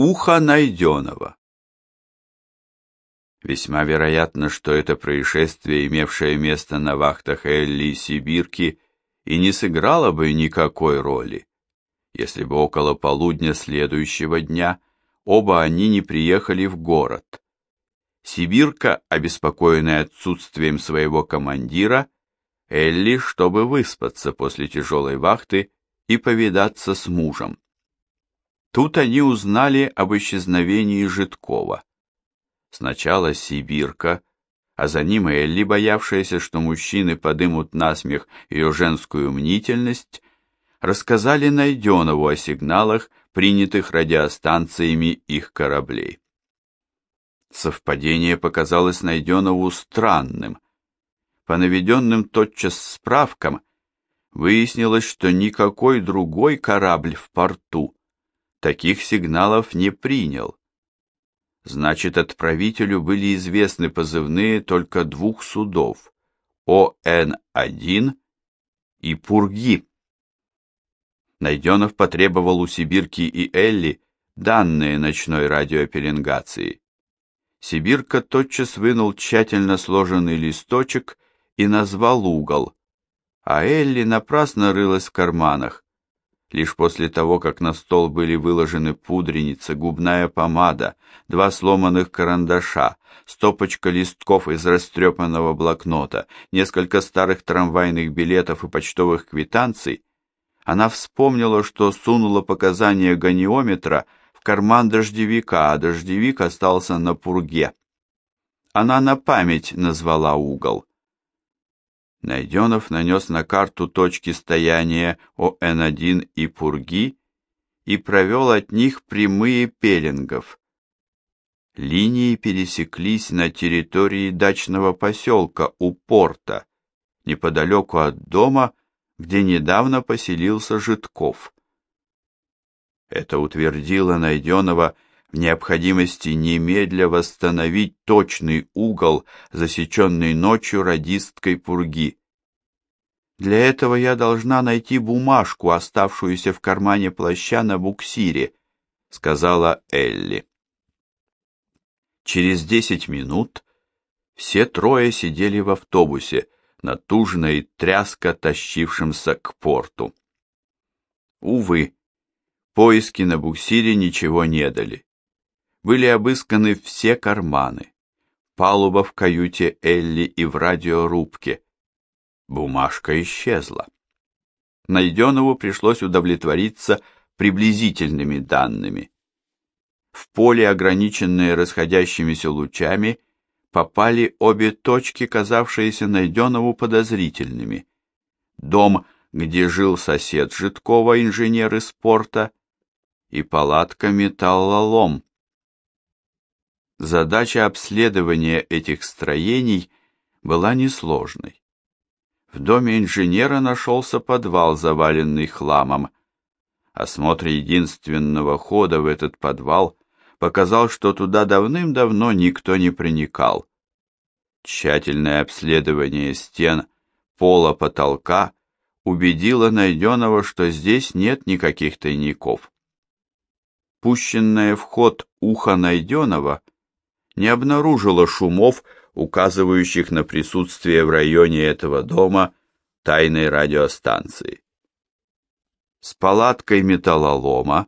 Ухо Найденова. Весьма вероятно, что это происшествие, имевшее место на вахтах Элли и Сибирки, и не сыграло бы никакой роли, если бы около полудня следующего дня оба они не приехали в город. Сибирка, обеспокоенная отсутствием своего командира, Элли, чтобы выспаться после тяжелой вахты и повидаться с мужем. Тут они узнали об исчезновении Житкова. Сначала Сибирка, а за ним Элли, боявшаяся, что мужчины подымут насмех ее женскую мнительность, рассказали Найденову о сигналах, принятых радиостанциями их кораблей. Совпадение показалось Найденову странным. По наведенным тотчас справкам выяснилось, что никакой другой корабль в порту таких сигналов не принял. Значит, отправителю были известны позывные только двух судов – ОН-1 и Пурги. Найденов потребовал у Сибирки и Элли данные ночной радиопеленгации. Сибирка тотчас вынул тщательно сложенный листочек и назвал угол, а Элли напрасно рылась в карманах. Лишь после того, как на стол были выложены пудреница, губная помада, два сломанных карандаша, стопочка листков из растрепанного блокнота, несколько старых трамвайных билетов и почтовых квитанций, она вспомнила, что сунула показания гониометра в карман дождевика, а дождевик остался на пурге. Она на память назвала угол. Найденов нанес на карту точки стояния ОН-1 и Пурги и провел от них прямые пеленгов. Линии пересеклись на территории дачного поселка у порта, неподалеку от дома, где недавно поселился Житков. Это утвердило Найденова в необходимости немедля восстановить точный угол, засеченный ночью радисткой пурги. Для этого я должна найти бумажку, оставшуюся в кармане плаща на буксире, сказала Элли. Через десять минут все трое сидели в автобусе, натужно и тряско тащившемся к порту. Увы, поиски на буксире ничего не дали были обысканы все карманы, палуба в каюте Элли и в радиорубке. Бумажка исчезла. Найденову пришлось удовлетвориться приблизительными данными. В поле, ограниченное расходящимися лучами, попали обе точки, казавшиеся Найденову подозрительными. Дом, где жил сосед Житкова, инженер из порта, и палатка металлолом, Задача обследования этих строений была несложной. В доме инженера нашелся подвал, заваленный хламом. Осмотр единственного хода в этот подвал показал, что туда давным-давно никто не проникал. Тщательное обследование стен, пола, потолка убедило найденного, что здесь нет никаких тайников. Пущенное в ход ухо найденного — не обнаружила шумов, указывающих на присутствие в районе этого дома тайной радиостанции. С палаткой металлолома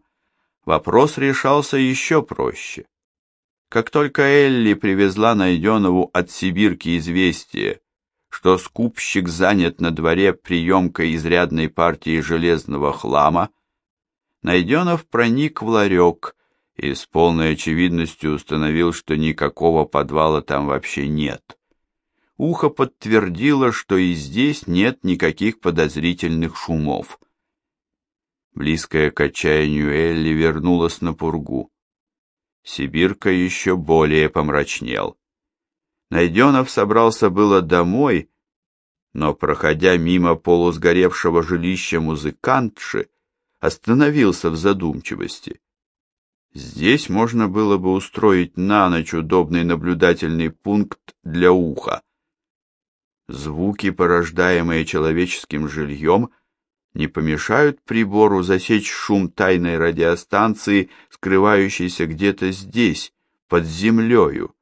вопрос решался еще проще. Как только Элли привезла Найденову от Сибирки известие, что скупщик занят на дворе приемкой изрядной партии железного хлама, Найденов проник в ларек и с полной очевидностью установил, что никакого подвала там вообще нет. Ухо подтвердило, что и здесь нет никаких подозрительных шумов. Близкая к отчаянию Элли вернулась на пургу. Сибирка еще более помрачнел. Найденов собрался было домой, но, проходя мимо полусгоревшего жилища музыкантши, остановился в задумчивости. Здесь можно было бы устроить на ночь удобный наблюдательный пункт для уха. Звуки, порождаемые человеческим жильем, не помешают прибору засечь шум тайной радиостанции, скрывающейся где-то здесь, под землею,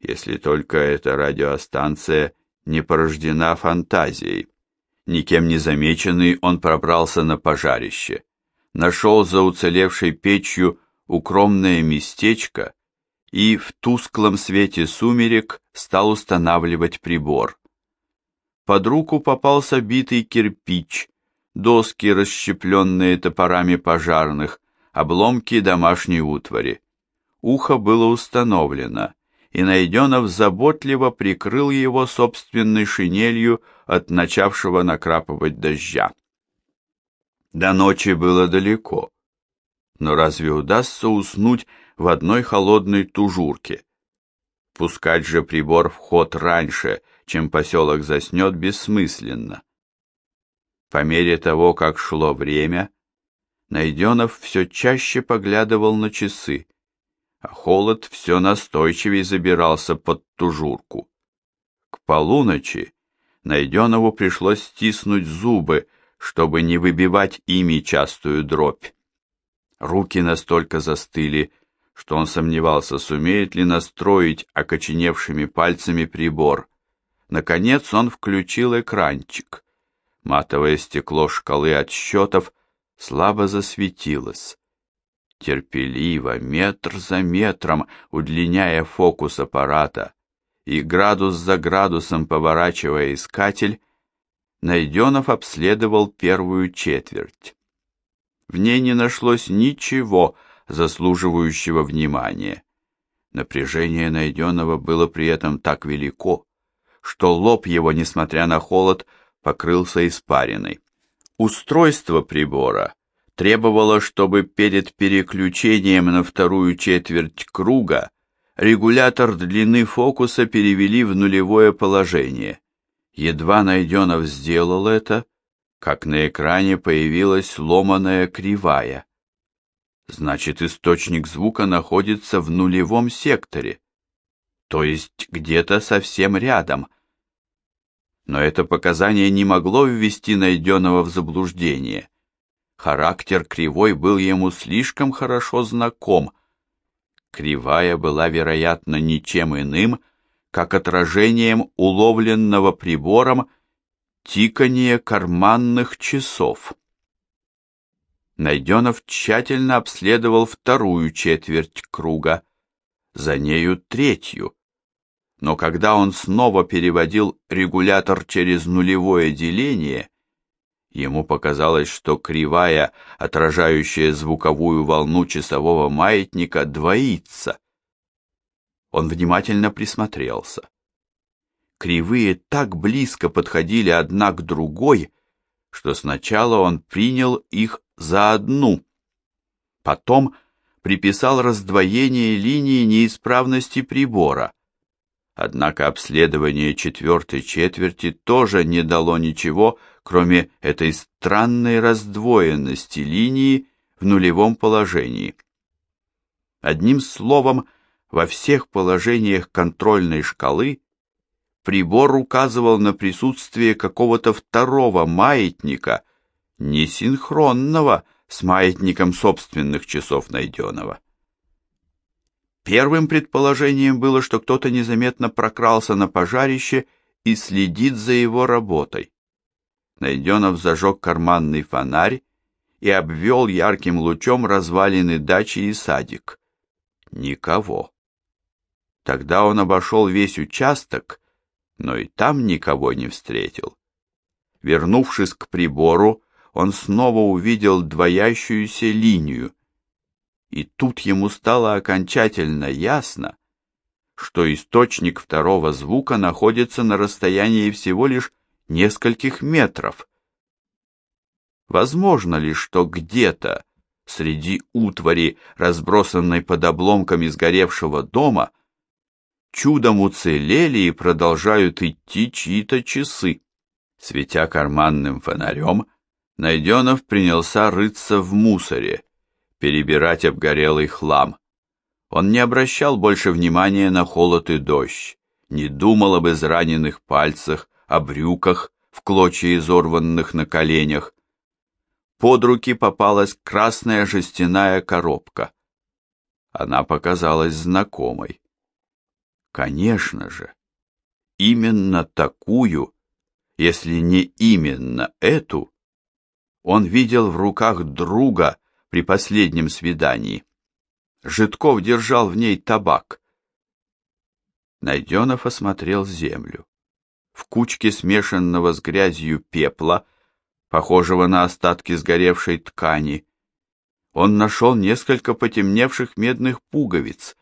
если только эта радиостанция не порождена фантазией. Никем не замеченный, он пробрался на пожарище, нашел за уцелевшей печью укромное местечко и в тусклом свете сумерек стал устанавливать прибор. Под руку попался битый кирпич, доски, расщепленные топорами пожарных, обломки домашней утвари. Ухо было установлено, и Найденов заботливо прикрыл его собственной шинелью от начавшего накрапывать дождя. До ночи было далеко, но разве удастся уснуть в одной холодной тужурке? Пускать же прибор в ход раньше, чем поселок заснет, бессмысленно. По мере того, как шло время, Найденов все чаще поглядывал на часы, а холод все настойчивее забирался под тужурку. К полуночи Найденову пришлось стиснуть зубы, чтобы не выбивать ими частую дробь. Руки настолько застыли, что он сомневался, сумеет ли настроить окоченевшими пальцами прибор. Наконец он включил экранчик. Матовое стекло шкалы отсчетов слабо засветилось. Терпеливо, метр за метром, удлиняя фокус аппарата и градус за градусом поворачивая искатель, Найденов обследовал первую четверть. В ней не нашлось ничего заслуживающего внимания. Напряжение Найденова было при этом так велико, что лоб его, несмотря на холод, покрылся испариной. Устройство прибора требовало, чтобы перед переключением на вторую четверть круга регулятор длины фокуса перевели в нулевое положение. Едва Найденов сделал это, как на экране появилась ломаная кривая. Значит, источник звука находится в нулевом секторе, то есть где-то совсем рядом – но это показание не могло ввести найденного в заблуждение. Характер кривой был ему слишком хорошо знаком. Кривая была, вероятно, ничем иным, как отражением уловленного прибором тикания карманных часов. Найденов тщательно обследовал вторую четверть круга, за нею третью но когда он снова переводил регулятор через нулевое деление, ему показалось, что кривая, отражающая звуковую волну часового маятника, двоится. Он внимательно присмотрелся. Кривые так близко подходили одна к другой, что сначала он принял их за одну, потом приписал раздвоение линии неисправности прибора — Однако обследование четвертой четверти тоже не дало ничего, кроме этой странной раздвоенности линии в нулевом положении. Одним словом, во всех положениях контрольной шкалы прибор указывал на присутствие какого-то второго маятника, несинхронного с маятником собственных часов найденного. Первым предположением было, что кто-то незаметно прокрался на пожарище и следит за его работой. Найденов зажег карманный фонарь и обвел ярким лучом развалины дачи и садик. Никого. Тогда он обошел весь участок, но и там никого не встретил. Вернувшись к прибору, он снова увидел двоящуюся линию — и тут ему стало окончательно ясно, что источник второго звука находится на расстоянии всего лишь нескольких метров. Возможно ли, что где-то среди утвари, разбросанной под обломками сгоревшего дома, чудом уцелели и продолжают идти чьи-то часы? Светя карманным фонарем, Найденов принялся рыться в мусоре, перебирать обгорелый хлам. Он не обращал больше внимания на холод и дождь, не думал об израненных пальцах, о брюках, в клочья изорванных на коленях. под руки попалась красная жестяная коробка. Она показалась знакомой. Конечно же, именно такую, если не именно эту, он видел в руках друга при последнем свидании. Житков держал в ней табак. Найденов осмотрел землю. В кучке смешанного с грязью пепла, похожего на остатки сгоревшей ткани, он нашел несколько потемневших медных пуговиц.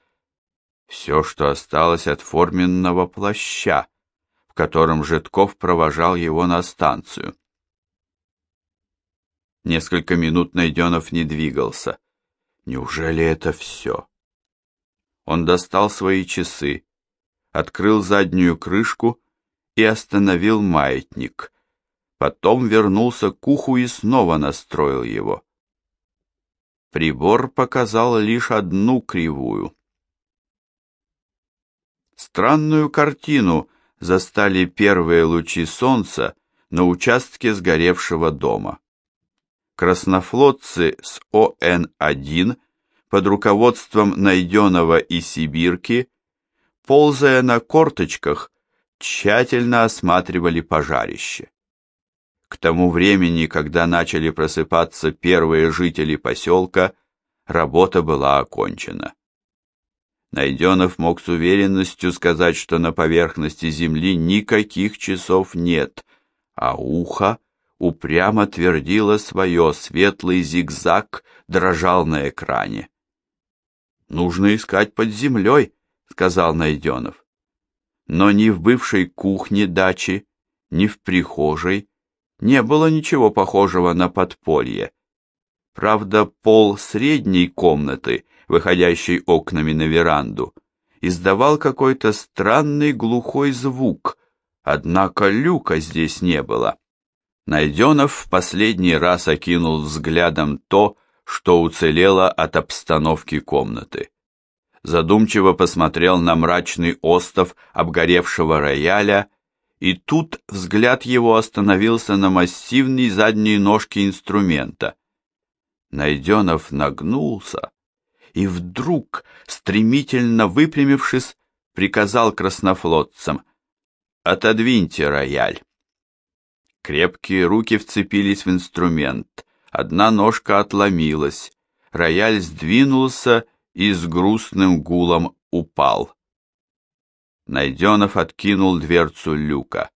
Все, что осталось от форменного плаща, в котором Житков провожал его на станцию. Несколько минут Найденов не двигался. Неужели это все? Он достал свои часы, открыл заднюю крышку и остановил маятник. Потом вернулся к уху и снова настроил его. Прибор показал лишь одну кривую. Странную картину застали первые лучи солнца на участке сгоревшего дома. Краснофлотцы с ОН-1 под руководством Найденова и Сибирки ползая на корточках, тщательно осматривали пожарище. К тому времени, когда начали просыпаться первые жители поселка, работа была окончена. Найденов мог с уверенностью сказать, что на поверхности земли никаких часов нет, а ухо упрямо твердило свое, светлый зигзаг дрожал на экране. «Нужно искать под землей», — сказал Найденов. Но ни в бывшей кухне дачи, ни в прихожей не было ничего похожего на подполье. Правда, пол средней комнаты, выходящей окнами на веранду, издавал какой-то странный глухой звук, однако люка здесь не было. Найденов в последний раз окинул взглядом то, что уцелело от обстановки комнаты задумчиво посмотрел на мрачный остов обгоревшего рояля, и тут взгляд его остановился на массивной задней ножке инструмента. Найденов нагнулся и вдруг, стремительно выпрямившись, приказал краснофлотцам «Отодвиньте рояль». Крепкие руки вцепились в инструмент, одна ножка отломилась, рояль сдвинулся и с грустным гулом упал. Найденов откинул дверцу люка.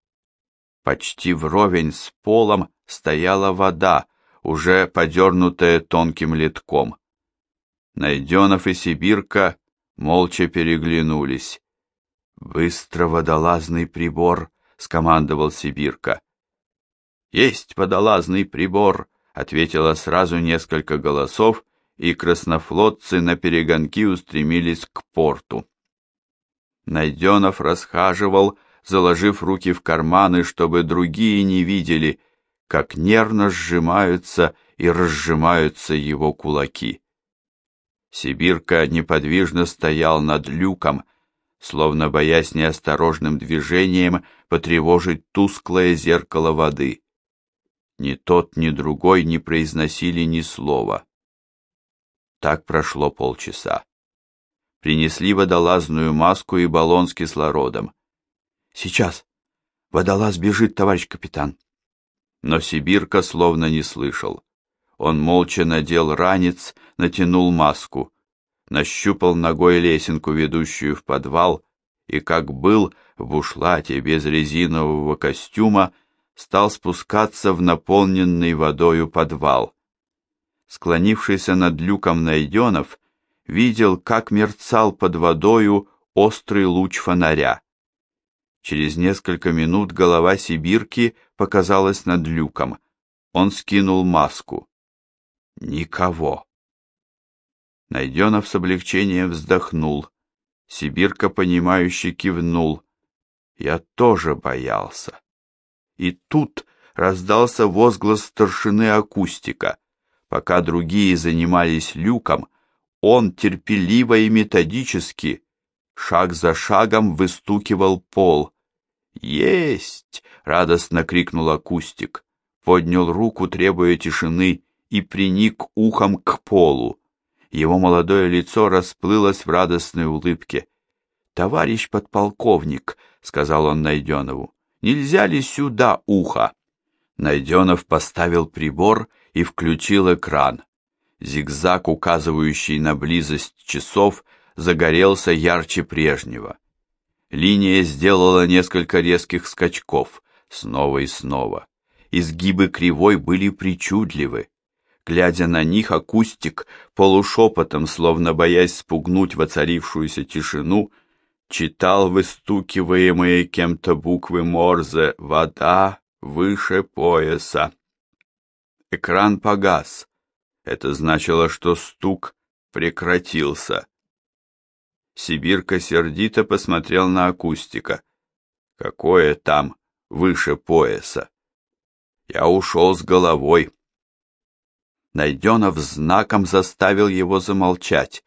Почти вровень с полом стояла вода, уже подернутая тонким литком. Найденов и Сибирка молча переглянулись. «Быстро водолазный прибор!» — скомандовал Сибирка. «Есть водолазный прибор!» — ответило сразу несколько голосов, и краснофлотцы на перегонки устремились к порту. Найденов расхаживал, заложив руки в карманы, чтобы другие не видели, как нервно сжимаются и разжимаются его кулаки. Сибирка неподвижно стоял над люком, словно боясь неосторожным движением потревожить тусклое зеркало воды. Ни тот, ни другой не произносили ни слова. Так прошло полчаса. Принесли водолазную маску и баллон с кислородом. «Сейчас! Водолаз бежит, товарищ капитан!» Но Сибирка словно не слышал. Он молча надел ранец, натянул маску, нащупал ногой лесенку, ведущую в подвал, и, как был в бушлате без резинового костюма, стал спускаться в наполненный водою подвал склонившийся над люком Найденов, видел, как мерцал под водою острый луч фонаря. Через несколько минут голова Сибирки показалась над люком. Он скинул маску. Никого. Найденов с облегчением вздохнул. Сибирка, понимающе кивнул. Я тоже боялся. И тут раздался возглас старшины акустика. Пока другие занимались люком, он терпеливо и методически, шаг за шагом выстукивал пол. «Есть!» — радостно крикнул акустик, поднял руку, требуя тишины, и приник ухом к полу. Его молодое лицо расплылось в радостной улыбке. «Товарищ подполковник», — сказал он Найденову, — «нельзя ли сюда ухо?» Найденов поставил прибор и включил экран. Зигзаг, указывающий на близость часов, загорелся ярче прежнего. Линия сделала несколько резких скачков, снова и снова. Изгибы кривой были причудливы. Глядя на них, акустик полушепотом, словно боясь спугнуть воцарившуюся тишину, читал выстукиваемые кем-то буквы Морзе «Вода выше пояса». Экран погас. Это значило, что стук прекратился. Сибирка сердито посмотрел на акустика. Какое там выше пояса? Я ушел с головой. Найденов знаком заставил его замолчать.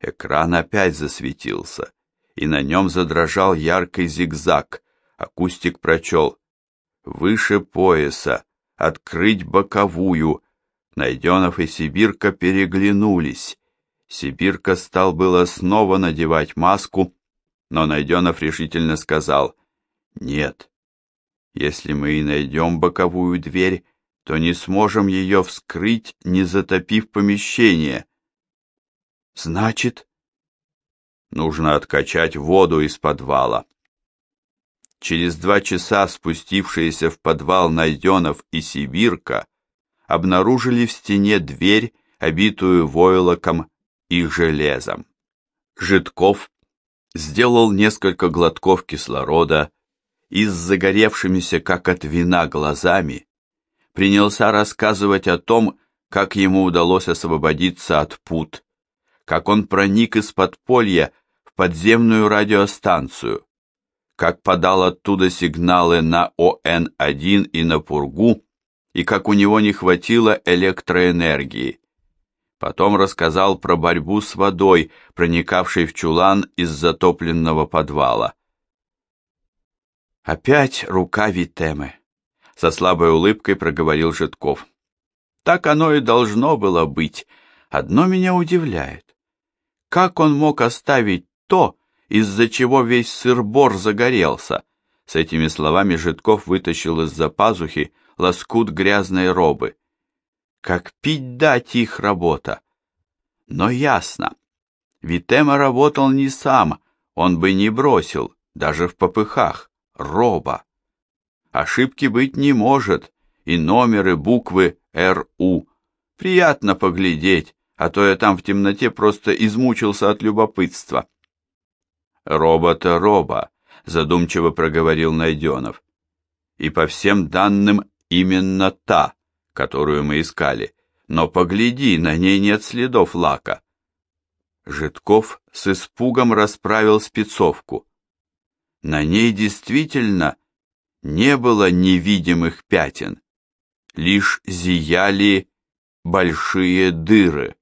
Экран опять засветился, и на нем задрожал яркий зигзаг. Акустик прочел «Выше пояса, открыть боковую». Найденов и Сибирка переглянулись. Сибирка стал было снова надевать маску, но Найденов решительно сказал «Нет, если мы и найдем боковую дверь, то не сможем ее вскрыть, не затопив помещение». «Значит?» «Нужно откачать воду из подвала». Через два часа спустившиеся в подвал Найденов и Сибирка обнаружили в стене дверь, обитую войлоком и железом. Житков сделал несколько глотков кислорода и с загоревшимися, как от вина, глазами принялся рассказывать о том, как ему удалось освободиться от пут, как он проник из подполья в подземную радиостанцию, как подал оттуда сигналы на ОН-1 и на Пургу, и как у него не хватило электроэнергии. Потом рассказал про борьбу с водой, проникавшей в чулан из затопленного подвала. Опять рука Витемы. Со слабой улыбкой проговорил Житков. Так оно и должно было быть. Одно меня удивляет. Как он мог оставить то, из-за чего весь сыр-бор загорелся? С этими словами Житков вытащил из-за пазухи лоскут грязной робы. Как пить дать их работа. Но ясно. Витема работал не сам, он бы не бросил, даже в попыхах, роба. Ошибки быть не может, и номеры, буквы РУ. Приятно поглядеть, а то я там в темноте просто измучился от любопытства. Робота роба, задумчиво проговорил Найденов. И по всем данным именно та которую мы искали, но погляди, на ней нет следов лака. Житков с испугом расправил спецовку. На ней действительно не было невидимых пятен, лишь зияли большие дыры.